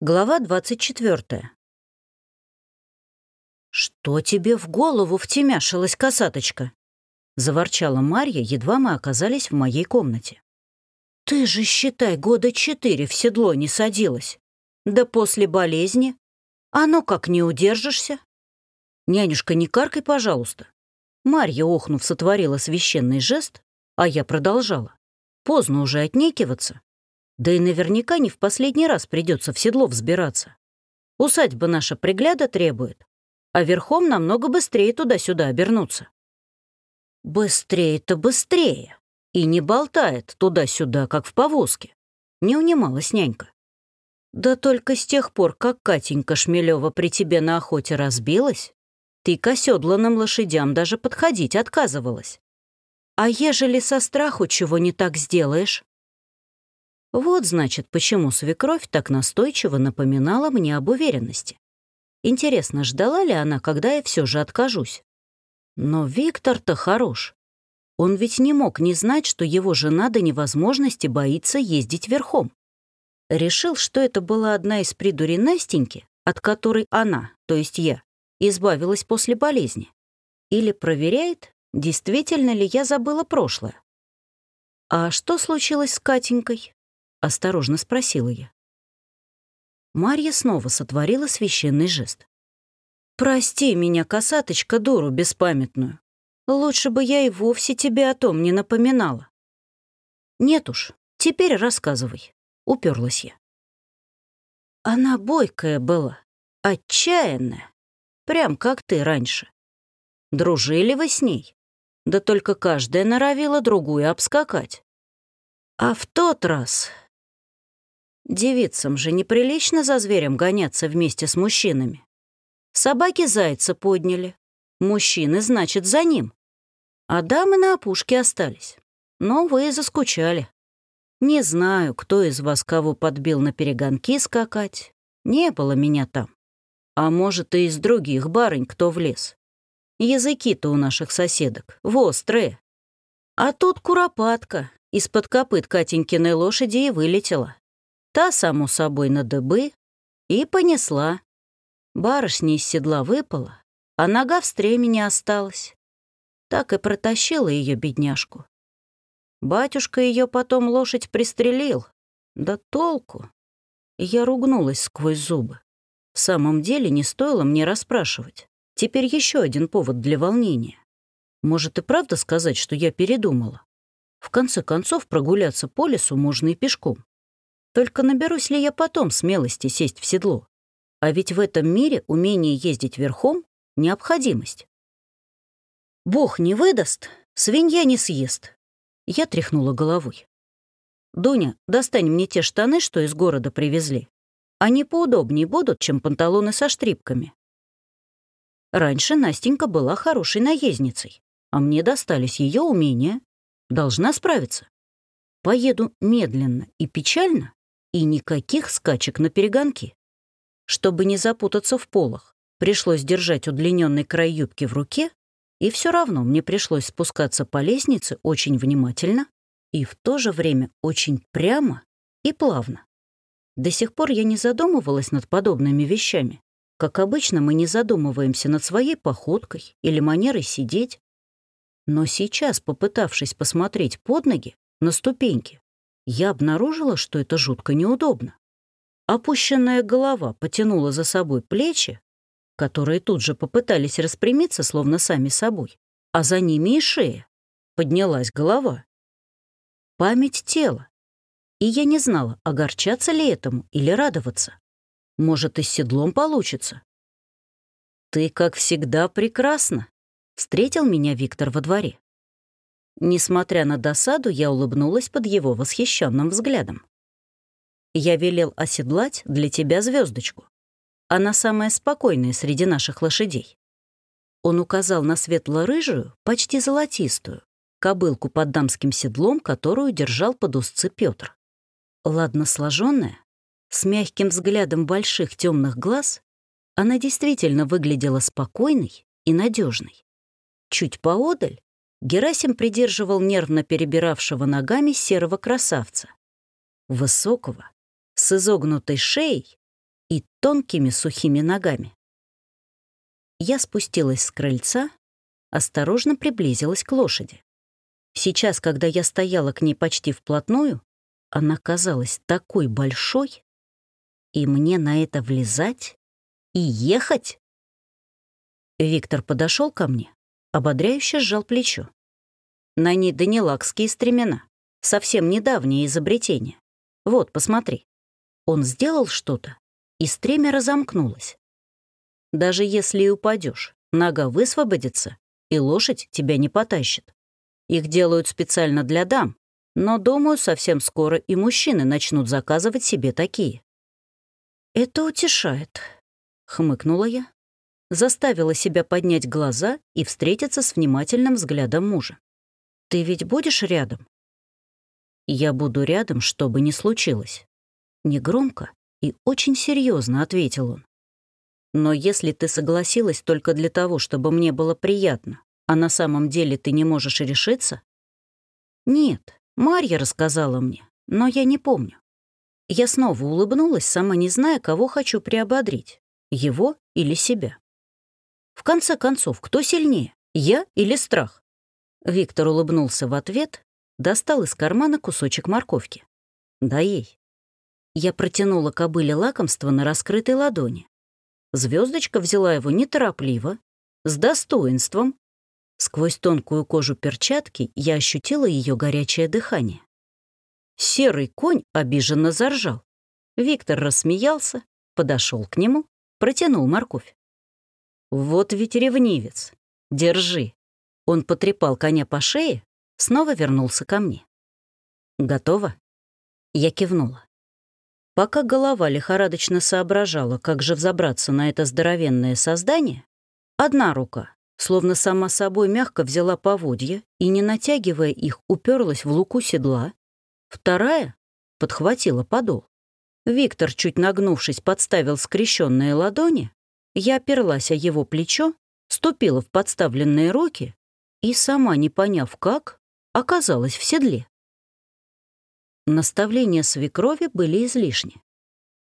Глава 24. «Что тебе в голову втемяшилась, косаточка?» — заворчала Марья, едва мы оказались в моей комнате. «Ты же, считай, года четыре в седло не садилась. Да после болезни. А ну как не удержишься?» «Нянюшка, не каркай, пожалуйста». Марья, охнув, сотворила священный жест, а я продолжала. Поздно уже отнекиваться. Да и наверняка не в последний раз придется в седло взбираться. Усадьба наша пригляда требует, а верхом намного быстрее туда-сюда обернуться. Быстрее-то быстрее. И не болтает туда-сюда, как в повозке. Не унималась нянька. Да только с тех пор, как Катенька Шмелева при тебе на охоте разбилась, ты к оседланным лошадям даже подходить отказывалась. А ежели со страху чего не так сделаешь, вот, значит, почему свекровь так настойчиво напоминала мне об уверенности. Интересно, ждала ли она, когда я все же откажусь? Но Виктор-то хорош. Он ведь не мог не знать, что его жена до невозможности боится ездить верхом. Решил, что это была одна из придурей Настеньки, от которой она, то есть я, избавилась после болезни. Или проверяет, действительно ли я забыла прошлое. А что случилось с Катенькой? — осторожно спросила я. Марья снова сотворила священный жест. «Прости меня, косаточка, дуру беспамятную. Лучше бы я и вовсе тебе о том не напоминала». «Нет уж, теперь рассказывай», — уперлась я. Она бойкая была, отчаянная, прям как ты раньше. Дружили вы с ней? Да только каждая норовила другую обскакать. А в тот раз Девицам же неприлично за зверем гоняться вместе с мужчинами. Собаки зайца подняли. Мужчины, значит, за ним. А дамы на опушке остались. Но вы заскучали. Не знаю, кто из вас кого подбил на перегонки скакать. Не было меня там. А может, и из других барынь кто влез. Языки-то у наших соседок вострые. А тут куропатка из-под копыт Катенькиной лошади и вылетела. Та, само собой, на дыбы и понесла. Барышня из седла выпала, а нога в стремени осталась. Так и протащила ее бедняжку. Батюшка ее потом лошадь пристрелил. Да толку. Я ругнулась сквозь зубы. В самом деле не стоило мне расспрашивать. Теперь еще один повод для волнения. Может и правда сказать, что я передумала? В конце концов, прогуляться по лесу можно и пешком. Только наберусь ли я потом смелости сесть в седло? А ведь в этом мире умение ездить верхом — необходимость. Бог не выдаст, свинья не съест. Я тряхнула головой. «Дуня, достань мне те штаны, что из города привезли. Они поудобнее будут, чем панталоны со штрипками». Раньше Настенька была хорошей наездницей, а мне достались ее умения. Должна справиться. Поеду медленно и печально, и никаких скачек на перегонки. Чтобы не запутаться в полах, пришлось держать удлиненный край юбки в руке, и все равно мне пришлось спускаться по лестнице очень внимательно и в то же время очень прямо и плавно. До сих пор я не задумывалась над подобными вещами. Как обычно, мы не задумываемся над своей походкой или манерой сидеть. Но сейчас, попытавшись посмотреть под ноги, на ступеньки, я обнаружила, что это жутко неудобно. Опущенная голова потянула за собой плечи, которые тут же попытались распрямиться, словно сами собой, а за ними и шея. Поднялась голова. Память тела. И я не знала, огорчаться ли этому или радоваться. Может, и с седлом получится. «Ты, как всегда, прекрасна», — встретил меня Виктор во дворе. Несмотря на досаду, я улыбнулась под его восхищенным взглядом. «Я велел оседлать для тебя звездочку. Она самая спокойная среди наших лошадей». Он указал на светло-рыжую, почти золотистую, кобылку под дамским седлом, которую держал под узцы Петр. Ладно сложенная, с мягким взглядом больших темных глаз, она действительно выглядела спокойной и надежной. Чуть поодаль Герасим придерживал нервно перебиравшего ногами серого красавца. Высокого, с изогнутой шеей и тонкими сухими ногами. Я спустилась с крыльца, осторожно приблизилась к лошади. Сейчас, когда я стояла к ней почти вплотную, она казалась такой большой, и мне на это влезать и ехать? Виктор подошел ко мне, ободряюще сжал плечо. На ней данилакские стремена, совсем недавнее изобретение. Вот, посмотри. Он сделал что-то, и стремя разомкнулось. Даже если и упадешь, нога высвободится, и лошадь тебя не потащит. Их делают специально для дам, но, думаю, совсем скоро и мужчины начнут заказывать себе такие. «Это утешает», — хмыкнула я, заставила себя поднять глаза и встретиться с внимательным взглядом мужа. «Ты ведь будешь рядом?» «Я буду рядом, что бы ни случилось». Негромко и очень серьезно ответил он. «Но если ты согласилась только для того, чтобы мне было приятно, а на самом деле ты не можешь решиться?» «Нет, Марья рассказала мне, но я не помню». Я снова улыбнулась, сама не зная, кого хочу приободрить, его или себя. В конце концов, кто сильнее, я или страх? Виктор улыбнулся в ответ, достал из кармана кусочек морковки. Да ей. Я протянула кобыле лакомство на раскрытой ладони. Звездочка взяла его неторопливо, с достоинством. Сквозь тонкую кожу перчатки я ощутила ее горячее дыхание. Серый конь обиженно заржал. Виктор рассмеялся, подошел к нему, протянул морковь. «Вот ведь ревнивец. Держи». Он потрепал коня по шее, снова вернулся ко мне. «Готово?» Я кивнула. Пока голова лихорадочно соображала, как же взобраться на это здоровенное создание, одна рука, словно сама собой мягко взяла поводья и, не натягивая их, уперлась в луку седла, вторая подхватила подол. Виктор, чуть нагнувшись, подставил скрещенные ладони, я оперлась о его плечо, ступила в подставленные руки и, сама не поняв как, оказалась в седле. Наставления свекрови были излишни.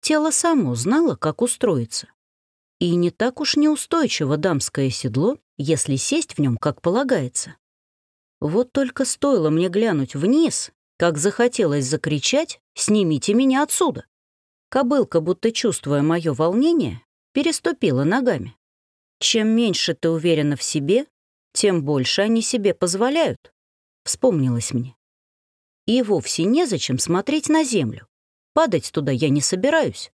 Тело само знало, как устроиться. И не так уж неустойчиво дамское седло, если сесть в нем, как полагается. Вот только стоило мне глянуть вниз, как захотелось закричать «Снимите меня отсюда!». Кобылка, будто чувствуя мое волнение, переступила ногами. Чем меньше ты уверена в себе, тем больше они себе позволяют, вспомнилось мне. И вовсе незачем смотреть на землю. Падать туда я не собираюсь.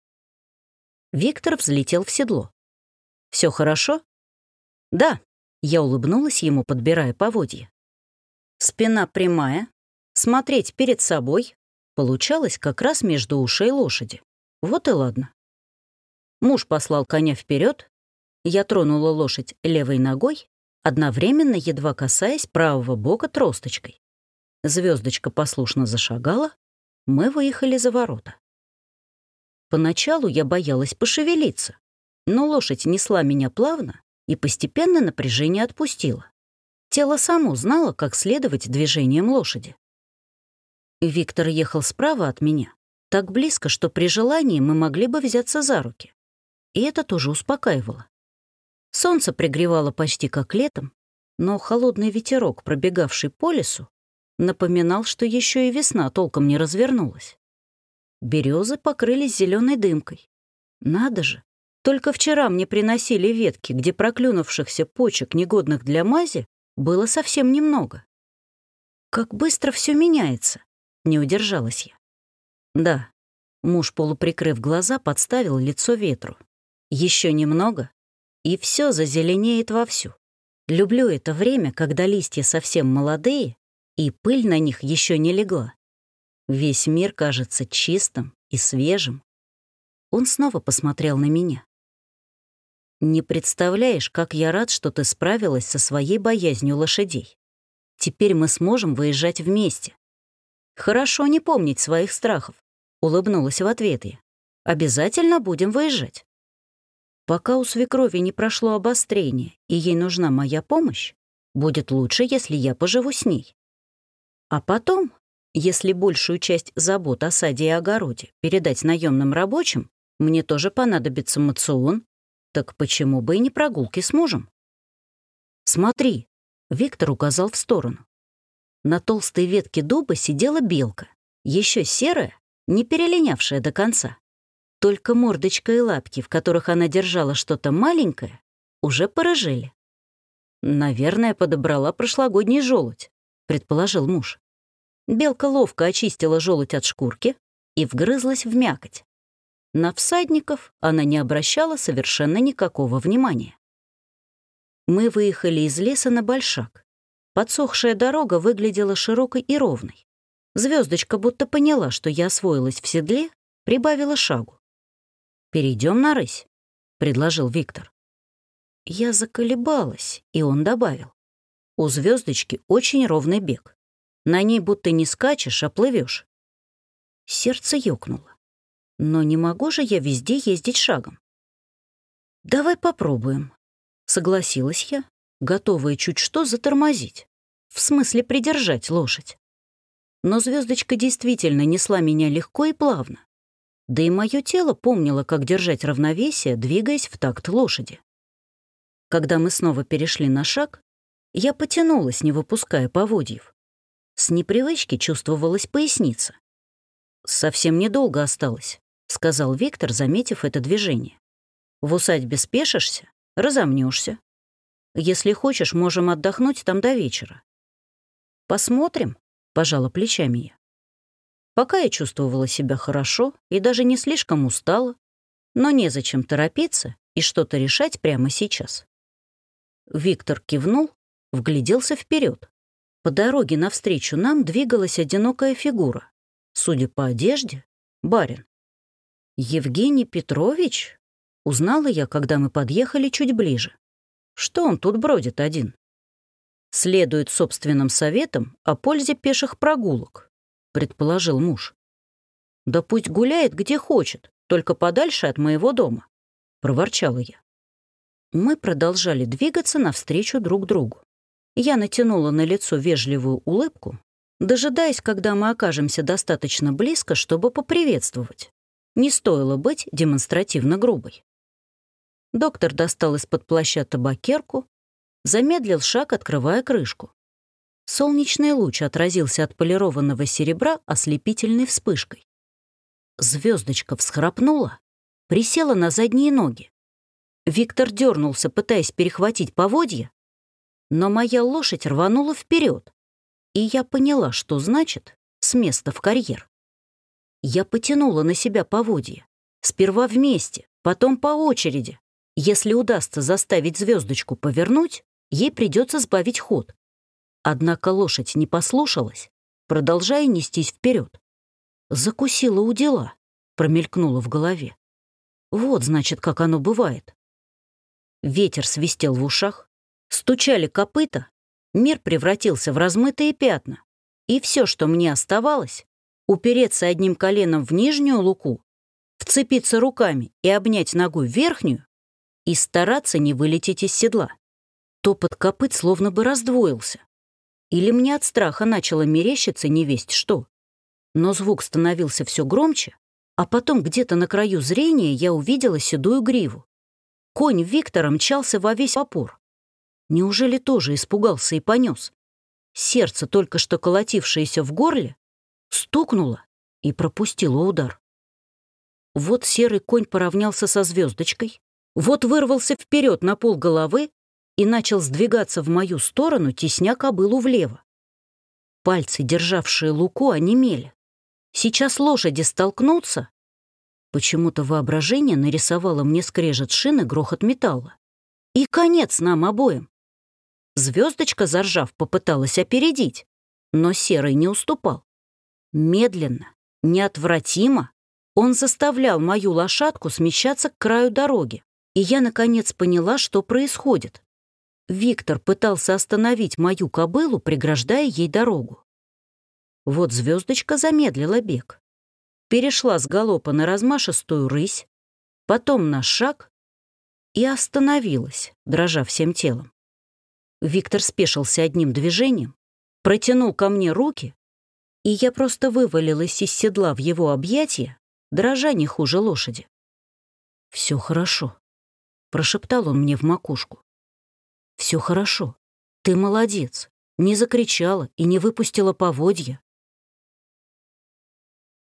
Виктор взлетел в седло. Все хорошо? Да, я улыбнулась ему, подбирая поводья. Спина прямая, смотреть перед собой получалось как раз между ушей лошади. Вот и ладно. Муж послал коня вперед, я тронула лошадь левой ногой, одновременно едва касаясь правого бока тросточкой. Звездочка послушно зашагала, мы выехали за ворота. Поначалу я боялась пошевелиться, но лошадь несла меня плавно и постепенно напряжение отпустила. Тело само знало, как следовать движениям лошади. Виктор ехал справа от меня, так близко, что при желании мы могли бы взяться за руки и это тоже успокаивало. Солнце пригревало почти как летом, но холодный ветерок, пробегавший по лесу, напоминал, что еще и весна толком не развернулась. Березы покрылись зеленой дымкой. Надо же, только вчера мне приносили ветки, где проклюнувшихся почек, негодных для мази, было совсем немного. Как быстро все меняется, не удержалась я. Да, муж, полуприкрыв глаза, подставил лицо ветру. Еще немного, и все зазеленеет вовсю. Люблю это время, когда листья совсем молодые, и пыль на них еще не легла. Весь мир кажется чистым и свежим. Он снова посмотрел на меня. «Не представляешь, как я рад, что ты справилась со своей боязнью лошадей. Теперь мы сможем выезжать вместе. Хорошо не помнить своих страхов», — улыбнулась в ответ я. «Обязательно будем выезжать». Пока у свекрови не прошло обострение, и ей нужна моя помощь, будет лучше, если я поживу с ней. А потом, если большую часть забот о саде и огороде передать наемным рабочим, Мне тоже понадобится мацион, так почему бы и не прогулки с мужем? Смотри, Виктор указал в сторону. На толстой ветке дуба сидела белка, еще серая, не перелинявшая до конца. Только мордочка и лапки, в которых она держала что-то маленькое, уже порыжели. «Наверное, подобрала прошлогодний желудь», — предположил муж. Белка ловко очистила желудь от шкурки и вгрызлась в мякоть. На всадников она не обращала совершенно никакого внимания. Мы выехали из леса на большак. Подсохшая дорога выглядела широкой и ровной. Звездочка будто поняла, что я освоилась в седле, прибавила шагу. Перейдем на рысь», — предложил Виктор. Я заколебалась, и он добавил. У звездочки очень ровный бег. На ней будто не скачешь, а плывешь. Сердце ёкнуло. Но не могу же я везде ездить шагом. «Давай попробуем», — согласилась я, готовая чуть что затормозить. В смысле придержать лошадь. Но звездочка действительно несла меня легко и плавно. Да и мое тело помнило, как держать равновесие, двигаясь в такт лошади. Когда мы снова перешли на шаг, я потянулась, не выпуская поводьев. С непривычки чувствовалась поясница. «Совсем недолго осталось», — сказал Виктор, заметив это движение. «В усадьбе спешишься, разомнешься. Если хочешь, можем отдохнуть там до вечера». «Посмотрим», — пожала плечами я. Пока я чувствовала себя хорошо и даже не слишком устала, но незачем торопиться и что-то решать прямо сейчас. Виктор кивнул, вгляделся вперед. По дороге навстречу нам двигалась одинокая фигура. Судя по одежде, барин. «Евгений Петрович?» — узнала я, когда мы подъехали чуть ближе. Что он тут бродит один? Следует собственным советам о пользе пеших прогулок, предположил муж. Да пусть гуляет где хочет, только подальше от моего дома, проворчала я. Мы продолжали двигаться навстречу друг другу. Я натянула на лицо вежливую улыбку, дожидаясь, когда мы окажемся достаточно близко, чтобы поприветствовать. Не стоило быть демонстративно грубой. Доктор достал из-под плаща табакерку, замедлил шаг, открывая крышку. Солнечный луч отразился от полированного серебра ослепительной вспышкой. Звездочка всхрапнула, присела на задние ноги. Виктор дернулся, пытаясь перехватить поводья, но моя лошадь рванула вперед, и я поняла, что значит «с места в карьер». Я потянула на себя поводья, сперва вместе, потом по очереди. Если удастся заставить звездочку повернуть, ей придется сбавить ход. Однако лошадь не послушалась, продолжая нестись вперед. «Закусила у дела», — промелькнула в голове. Вот, значит, как оно бывает. Ветер свистел в ушах, стучали копыта, мир превратился в размытые пятна. И все, что мне оставалось, упереться одним коленом в нижнюю луку, вцепиться руками и обнять ногой верхнюю и стараться не вылететь из седла. Топот копыт словно бы раздвоился. Или мне от страха начало мерещиться невесть что. Но звук становился все громче, а потом где-то на краю зрения я увидела седую гриву. Конь Виктора мчался во весь опор. Неужели тоже испугался и понес? Сердце, только что колотившееся в горле, стукнуло и пропустило удар. Вот серый конь поравнялся со звездочкой, вот вырвался вперед на пол головы и начал сдвигаться в мою сторону, тесня кобылу влево. Пальцы, державшие луку, онемели. Сейчас лошади столкнутся, Почему-то воображение нарисовало мне скрежет шины, грохот металла. И конец нам обоим. Звездочка, заржав, попыталась опередить, но Серый не уступал. Медленно, неотвратимо он заставлял мою лошадку смещаться к краю дороги, и я, наконец, поняла, что происходит. Виктор пытался остановить мою кобылу, преграждая ей дорогу. Вот звездочка замедлила бег перешла с галопа на размашистую рысь, потом на шаг и остановилась, дрожа всем телом. Виктор спешился одним движением, протянул ко мне руки, и я просто вывалилась из седла в его объятия, дрожа не хуже лошади. Все хорошо», — прошептал он мне в макушку. Все хорошо. Ты молодец. Не закричала и не выпустила поводья.